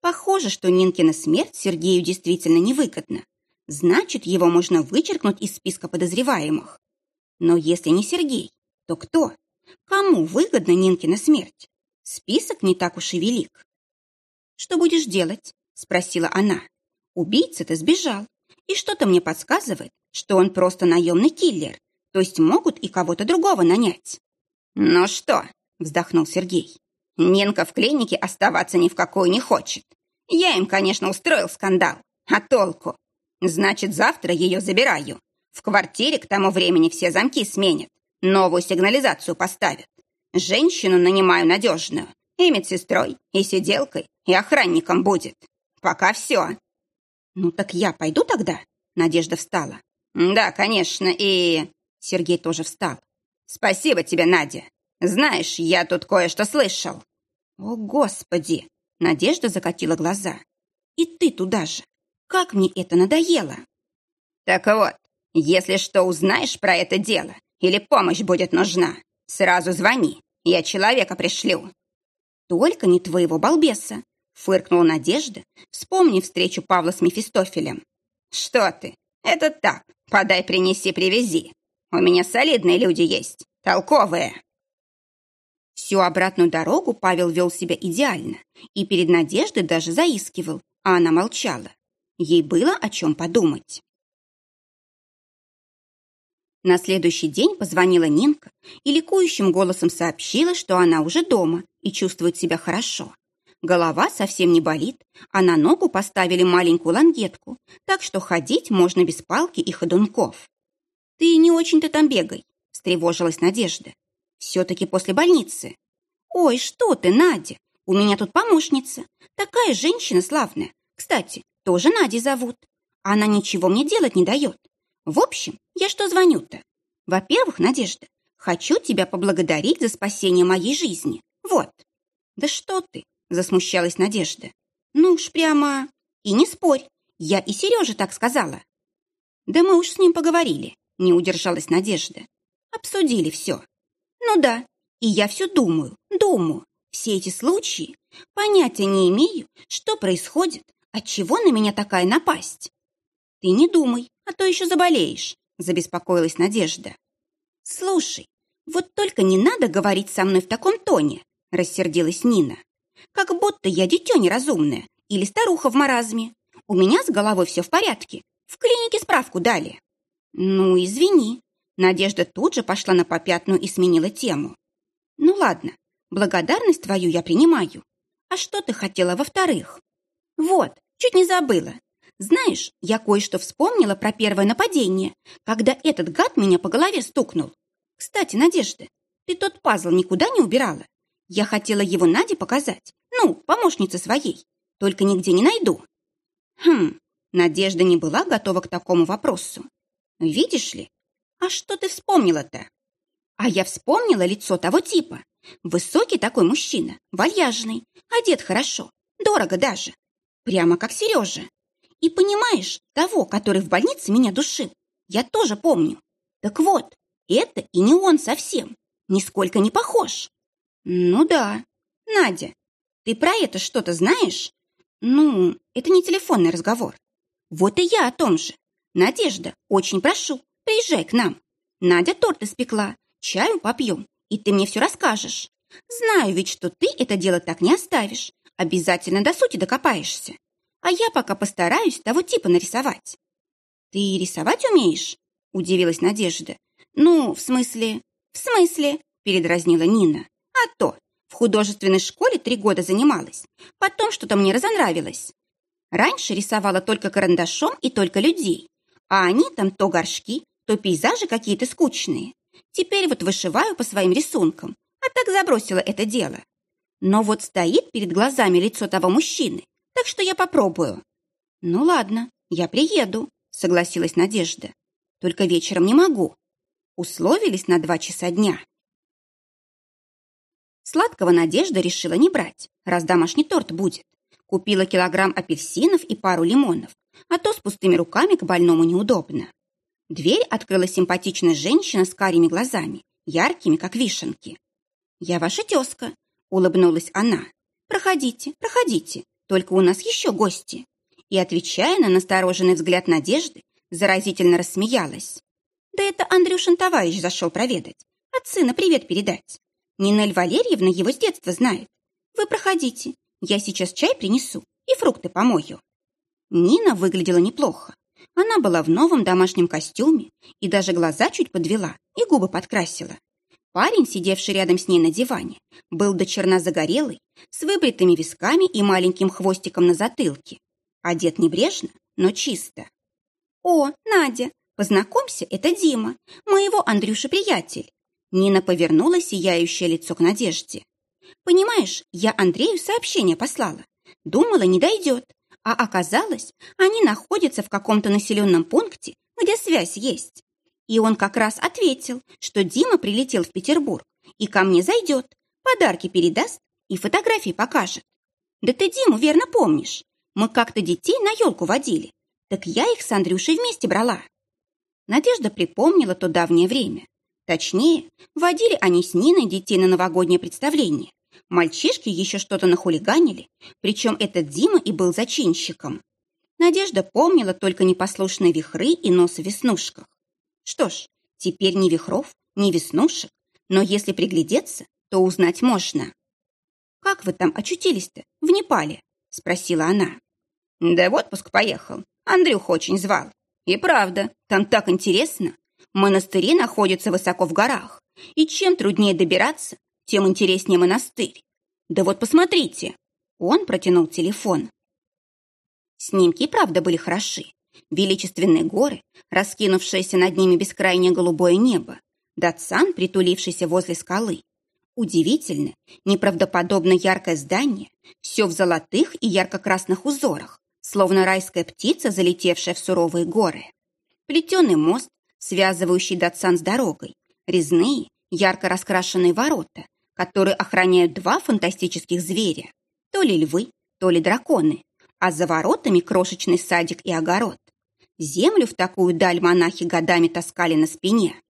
S1: Похоже, что Нинкина смерть Сергею действительно невыгодна. Значит, его можно вычеркнуть из списка подозреваемых. Но если не Сергей, то кто? Кому выгодна Нинкина смерть? Список не так уж и велик. «Что будешь делать?» – спросила она. «Убийца-то сбежал, и что-то мне подсказывает, что он просто наемный киллер, то есть могут и кого-то другого нанять».
S2: «Ну что?» – вздохнул Сергей. «Нинка в клинике оставаться ни в какую не хочет. Я им, конечно, устроил скандал. А толку? Значит, завтра ее забираю. В квартире к тому времени все замки сменят, новую сигнализацию поставят. Женщину нанимаю надежную, и медсестрой, и сиделкой, и охранником будет. Пока все».
S1: «Ну так я пойду тогда?» Надежда встала.
S2: «Да, конечно, и...» Сергей тоже встал. «Спасибо тебе, Надя. Знаешь, я тут кое-что слышал».
S1: «О, Господи!» Надежда закатила глаза. «И ты туда же! Как мне это надоело!»
S2: «Так вот, если что узнаешь про это дело или помощь будет нужна, сразу звони, я человека пришлю».
S1: «Только не твоего балбеса!» Фыркнула Надежда, вспомнив встречу Павла с Мефистофелем.
S2: «Что ты? Это так. Подай, принеси, привези. У меня солидные люди есть, толковые».
S1: Всю обратную дорогу Павел вел себя идеально и перед Надеждой даже заискивал, а она молчала. Ей было о чем подумать. На следующий день позвонила Нинка и ликующим голосом сообщила, что она уже дома и чувствует себя хорошо. Голова совсем не болит, а на ногу поставили маленькую лангетку, так что ходить можно без палки и ходунков. «Ты не очень-то там бегай», — встревожилась Надежда. «Все-таки после больницы». «Ой, что ты, Надя, у меня тут помощница, такая женщина славная. Кстати, тоже Надей зовут. Она ничего мне делать не дает. В общем, я что звоню-то? Во-первых, Надежда, хочу тебя поблагодарить за спасение моей жизни. Вот». «Да что ты, засмущалась Надежда. Ну уж прямо... И не спорь, я и Сереже так сказала. Да мы уж с ним поговорили, не удержалась Надежда. Обсудили все. Ну да, и я все думаю, думаю. Все эти случаи, понятия не имею, что происходит, от чего на меня такая напасть. Ты не думай, а то еще заболеешь, забеспокоилась Надежда. Слушай, вот только не надо говорить со мной в таком тоне, рассердилась Нина. Как будто я дитё неразумное или старуха в маразме. У меня с головой все в порядке. В клинике справку дали. Ну, извини. Надежда тут же пошла на попятную и сменила тему. Ну ладно, благодарность твою я принимаю. А что ты хотела во-вторых? Вот, чуть не забыла. Знаешь, я кое-что вспомнила про первое нападение, когда этот гад меня по голове стукнул. Кстати, Надежда, ты тот пазл никуда не убирала? Я хотела его Наде показать, ну, помощнице своей, только нигде не найду. Хм, Надежда не была готова к такому вопросу. Видишь ли? А что ты вспомнила-то? А я вспомнила лицо того типа. Высокий такой мужчина, вальяжный, одет хорошо, дорого даже. Прямо как Сережа. И понимаешь, того, который в больнице меня душил, я тоже помню. Так вот, это и не он совсем, нисколько не похож. Ну да. Надя, ты про это что-то знаешь? Ну, это не телефонный разговор. Вот и я о том же. Надежда, очень прошу, приезжай к нам. Надя торт испекла, чаю попьем, и ты мне все расскажешь. Знаю ведь, что ты это дело так не оставишь. Обязательно до сути докопаешься. А я пока постараюсь того типа нарисовать. Ты рисовать умеешь? Удивилась Надежда. Ну, в смысле... В смысле? Передразнила Нина. А то, в художественной школе три года занималась. Потом что-то мне разонравилось. Раньше рисовала только карандашом и только людей. А они там то горшки, то пейзажи какие-то скучные. Теперь вот вышиваю по своим рисункам, а так забросила это дело. Но вот стоит перед глазами лицо того мужчины, так что я попробую. Ну ладно, я приеду, согласилась Надежда. Только вечером не могу. Условились на два часа дня. Сладкого Надежда решила не брать, раз домашний торт будет. Купила килограмм апельсинов и пару лимонов, а то с пустыми руками к больному неудобно. Дверь открыла симпатичная женщина с карими глазами, яркими, как вишенки. «Я ваша тезка», — улыбнулась она. «Проходите, проходите, только у нас еще гости». И, отвечая на настороженный взгляд Надежды, заразительно рассмеялась. «Да это Андрюшин товарищ зашел проведать, от сына привет передать. Нинель Валерьевна его с детства знает. Вы проходите, я сейчас чай принесу и фрукты помою». Нина выглядела неплохо. Она была в новом домашнем костюме и даже глаза чуть подвела и губы подкрасила. Парень, сидевший рядом с ней на диване, был до черна загорелый, с выбритыми висками и маленьким хвостиком на затылке. Одет небрежно, но чисто. «О, Надя, познакомься, это Дима, моего Андрюша приятель». Нина повернула сияющее лицо к Надежде. «Понимаешь, я Андрею сообщение послала. Думала, не дойдет, а оказалось, они находятся в каком-то населенном пункте, где связь есть. И он как раз ответил, что Дима прилетел в Петербург и ко мне зайдет, подарки передаст и фотографии покажет. Да ты Диму верно помнишь. Мы как-то детей на елку водили. Так я их с Андрюшей вместе брала. Надежда припомнила то давнее время. Точнее, водили они с Ниной детей на новогоднее представление. Мальчишки еще что-то нахулиганили, причем этот Дима и был зачинщиком. Надежда помнила только непослушные вихры и нос в веснушках. Что ж, теперь ни вихров, ни веснушек, но если приглядеться, то узнать можно. «Как вы там очутились-то, в Непале?» – спросила она. «Да в отпуск поехал. Андрюх очень звал. И правда, там так интересно. Монастыри находятся высоко в горах. И чем труднее добираться, тем интереснее монастырь. Да вот посмотрите. Он протянул телефон. Снимки, правда, были хороши. Величественные горы, раскинувшиеся над ними бескрайнее голубое небо, Датсан, притулившийся возле скалы. Удивительно, неправдоподобно яркое здание, все в золотых и ярко-красных узорах, словно райская птица, залетевшая в суровые горы. Плетеный мост, связывающий Датсан с дорогой, резные, ярко раскрашенные ворота, которые охраняют два фантастических зверя. То ли львы, то ли драконы, а за воротами крошечный садик и огород. Землю в такую даль монахи годами таскали на спине.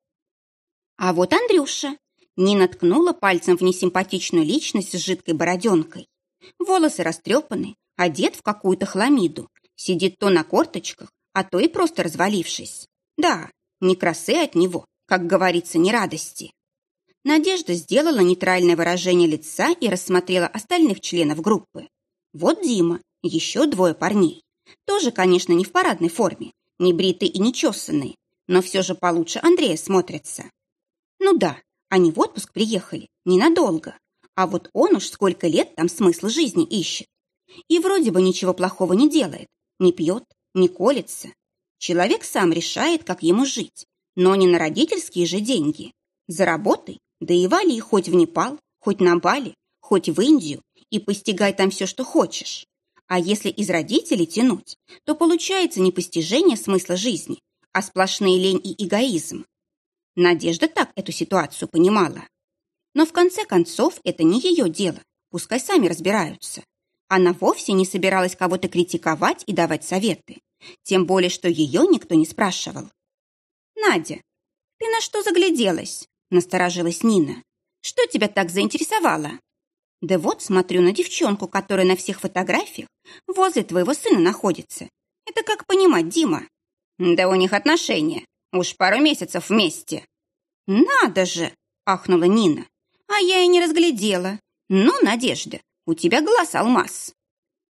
S1: А вот Андрюша. Нина ткнула пальцем в несимпатичную личность с жидкой бороденкой. Волосы растрепаны, одет в какую-то хламиду, сидит то на корточках, а то и просто развалившись. Да, не красы от него, как говорится, не радости. Надежда сделала нейтральное выражение лица и рассмотрела остальных членов группы. Вот Дима, еще двое парней. Тоже, конечно, не в парадной форме, не бритые и не чесанные, но все же получше Андрея смотрятся. Ну да, они в отпуск приехали, ненадолго. А вот он уж сколько лет там смысл жизни ищет. И вроде бы ничего плохого не делает, не пьет, не колется. Человек сам решает, как ему жить, но не на родительские же деньги. За работой да и вали хоть в Непал, хоть на Бали, хоть в Индию и постигай там все, что хочешь. А если из родителей тянуть, то получается не постижение смысла жизни, а сплошные лень и эгоизм. Надежда так эту ситуацию понимала. Но в конце концов это не ее дело, пускай сами разбираются. Она вовсе не собиралась кого-то критиковать и давать советы, тем более, что ее никто не спрашивал. «Надя, ты на что загляделась?» Насторожилась Нина. «Что тебя так заинтересовало?» «Да вот смотрю на девчонку, которая на всех фотографиях возле твоего сына находится. Это как понимать, Дима?» «Да у них отношения. Уж пару месяцев вместе». «Надо же!» – ахнула Нина. «А я и не разглядела. Ну, Надежда, у тебя глаз алмаз.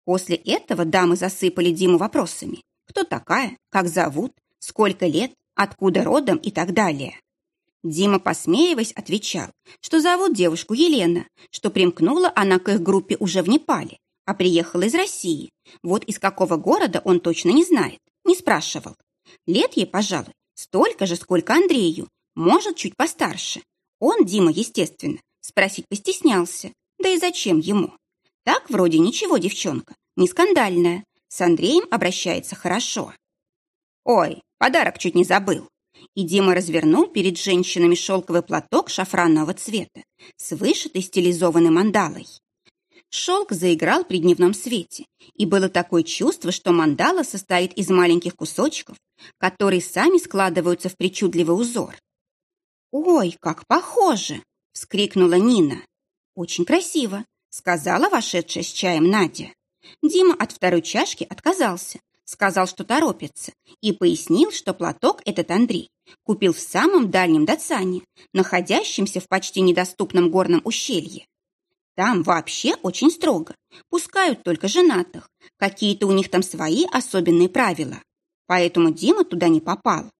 S1: После этого дамы засыпали Диму вопросами. Кто такая, как зовут, сколько лет, откуда родом и так далее. Дима, посмеиваясь, отвечал, что зовут девушку Елена, что примкнула она к их группе уже в Непале, а приехала из России. Вот из какого города он точно не знает, не спрашивал. Лет ей, пожалуй, столько же, сколько Андрею, может, чуть постарше. Он, Дима, естественно, спросить постеснялся. Да и зачем ему? Так вроде ничего, девчонка, не скандальная. С Андреем обращается хорошо. Ой, подарок чуть не забыл. И Дима развернул перед женщинами шелковый платок шафранного цвета с вышитой стилизованной мандалой. Шелк заиграл при дневном свете, и было такое чувство, что мандала состоит из маленьких кусочков, которые сами складываются в причудливый узор. «Ой, как похоже!» — вскрикнула Нина. «Очень красиво», — сказала вошедшая с чаем Надя. Дима от второй чашки отказался, сказал, что торопится, и пояснил, что платок этот Андрей купил в самом дальнем Дацане, находящемся в почти недоступном горном ущелье. Там вообще очень строго, пускают только женатых, какие-то у них там свои особенные правила. Поэтому Дима туда не попал.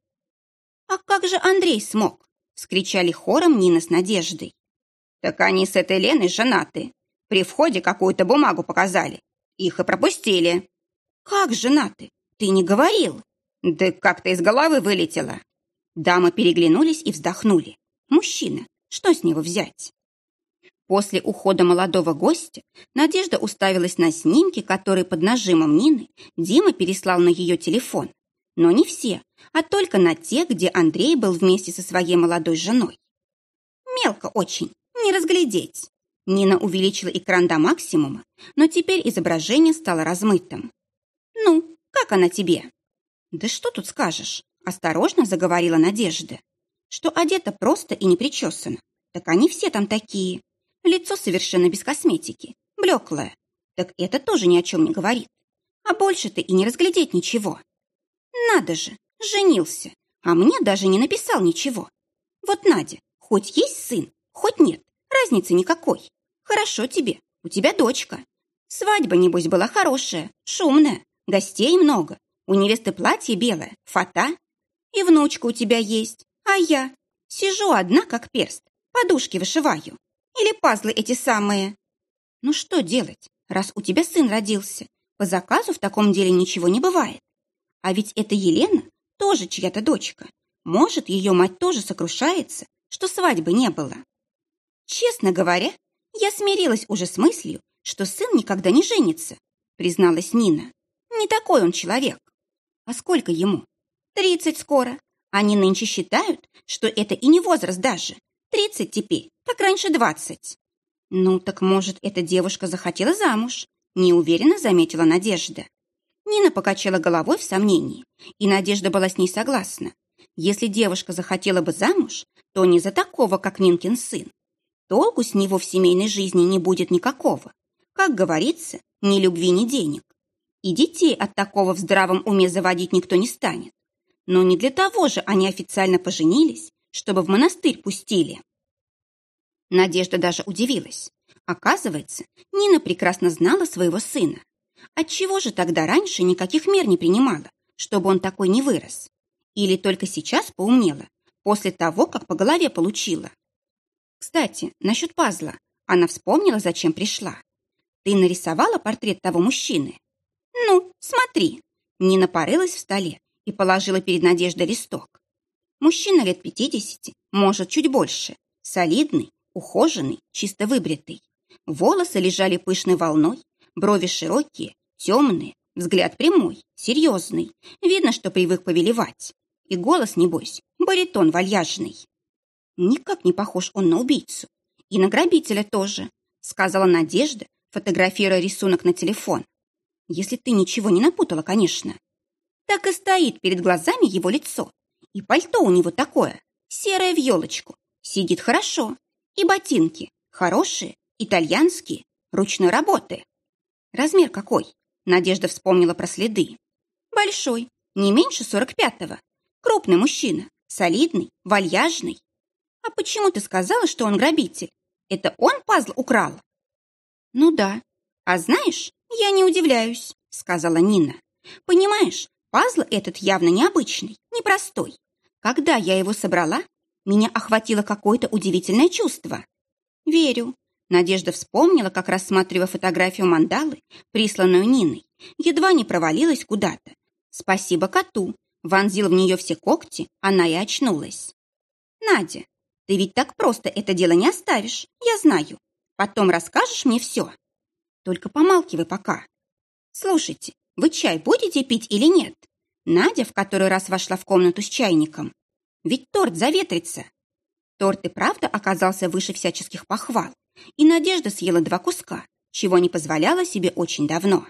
S1: «А как же Андрей смог?» — скричали хором Нина с Надеждой. «Так они с этой Леной женаты. При входе какую-то бумагу показали. Их и пропустили». «Как женаты? Ты не говорил?» «Да как-то из головы вылетело». Дамы переглянулись и вздохнули. «Мужчина, что с него взять?» После ухода молодого гостя Надежда уставилась на снимки, которые под нажимом Нины Дима переслал на ее телефон. Но не все, а только на те, где Андрей был вместе со своей молодой женой. Мелко очень, не разглядеть. Нина увеличила экран до максимума, но теперь изображение стало размытым. «Ну, как она тебе?» «Да что тут скажешь?» – осторожно заговорила Надежда. «Что одета просто и не причесана. Так они все там такие. Лицо совершенно без косметики, блеклое. Так это тоже ни о чем не говорит. А больше-то и не разглядеть ничего. Надо же, женился, а мне даже не написал ничего. Вот, Надя, хоть есть сын, хоть нет, разницы никакой. Хорошо тебе, у тебя дочка. Свадьба, небось, была хорошая, шумная, гостей много. У невесты платье белое, фата. И внучка у тебя есть, а я сижу одна, как перст, подушки вышиваю. Или пазлы эти самые? Ну что делать, раз у тебя сын родился? По заказу в таком деле ничего не бывает. А ведь эта Елена тоже чья-то дочка. Может, ее мать тоже сокрушается, что свадьбы не было. Честно говоря, я смирилась уже с мыслью, что сын никогда не женится, призналась Нина. Не такой он человек. А сколько ему? Тридцать скоро. Они нынче считают, что это и не возраст даже. Тридцать теперь, как раньше двадцать. Ну, так может, эта девушка захотела замуж? Неуверенно заметила Надежда. Нина покачала головой в сомнении, и Надежда была с ней согласна. Если девушка захотела бы замуж, то не за такого, как Нинкин сын. Толку с него в семейной жизни не будет никакого. Как говорится, ни любви, ни денег. И детей от такого в здравом уме заводить никто не станет. Но не для того же они официально поженились, чтобы в монастырь пустили. Надежда даже удивилась. Оказывается, Нина прекрасно знала своего сына. Отчего же тогда раньше никаких мер не принимала, чтобы он такой не вырос? Или только сейчас поумнела, после того, как по голове получила? Кстати, насчет пазла. Она вспомнила, зачем пришла. Ты нарисовала портрет того мужчины? Ну, смотри. Нина порылась в столе и положила перед Надеждой листок. Мужчина лет пятидесяти, может, чуть больше. Солидный, ухоженный, чисто выбритый. Волосы лежали пышной волной, брови широкие, темные, взгляд прямой, серьезный. Видно, что привык повелевать. И голос, небось, баритон вальяжный. Никак не похож он на убийцу. И на грабителя тоже, сказала Надежда, фотографируя рисунок на телефон. Если ты ничего не напутала, конечно. Так и стоит перед глазами его лицо, и пальто у него такое, серое в елочку. Сидит хорошо. И ботинки хорошие, итальянские, ручной работы. Размер какой? Надежда вспомнила про следы. Большой, не меньше сорок пятого. Крупный мужчина, солидный, вальяжный. А почему ты сказала, что он грабитель? Это он пазл украл? Ну да. А знаешь, я не удивляюсь, сказала Нина. Понимаешь, пазл этот явно необычный, непростой. Когда я его собрала, меня охватило какое-то удивительное чувство. Верю. Надежда вспомнила, как рассматривая фотографию мандалы, присланную Ниной, едва не провалилась куда-то. Спасибо коту. Вонзил в нее все когти, она и очнулась. Надя, ты ведь так просто это дело не оставишь, я знаю. Потом расскажешь мне все. Только помалкивай пока. Слушайте, вы чай будете пить или нет? Надя в который раз вошла в комнату с чайником. Ведь торт заветрится. Торт и правда оказался выше всяческих похвал, и Надежда съела два куска, чего не позволяла себе очень давно.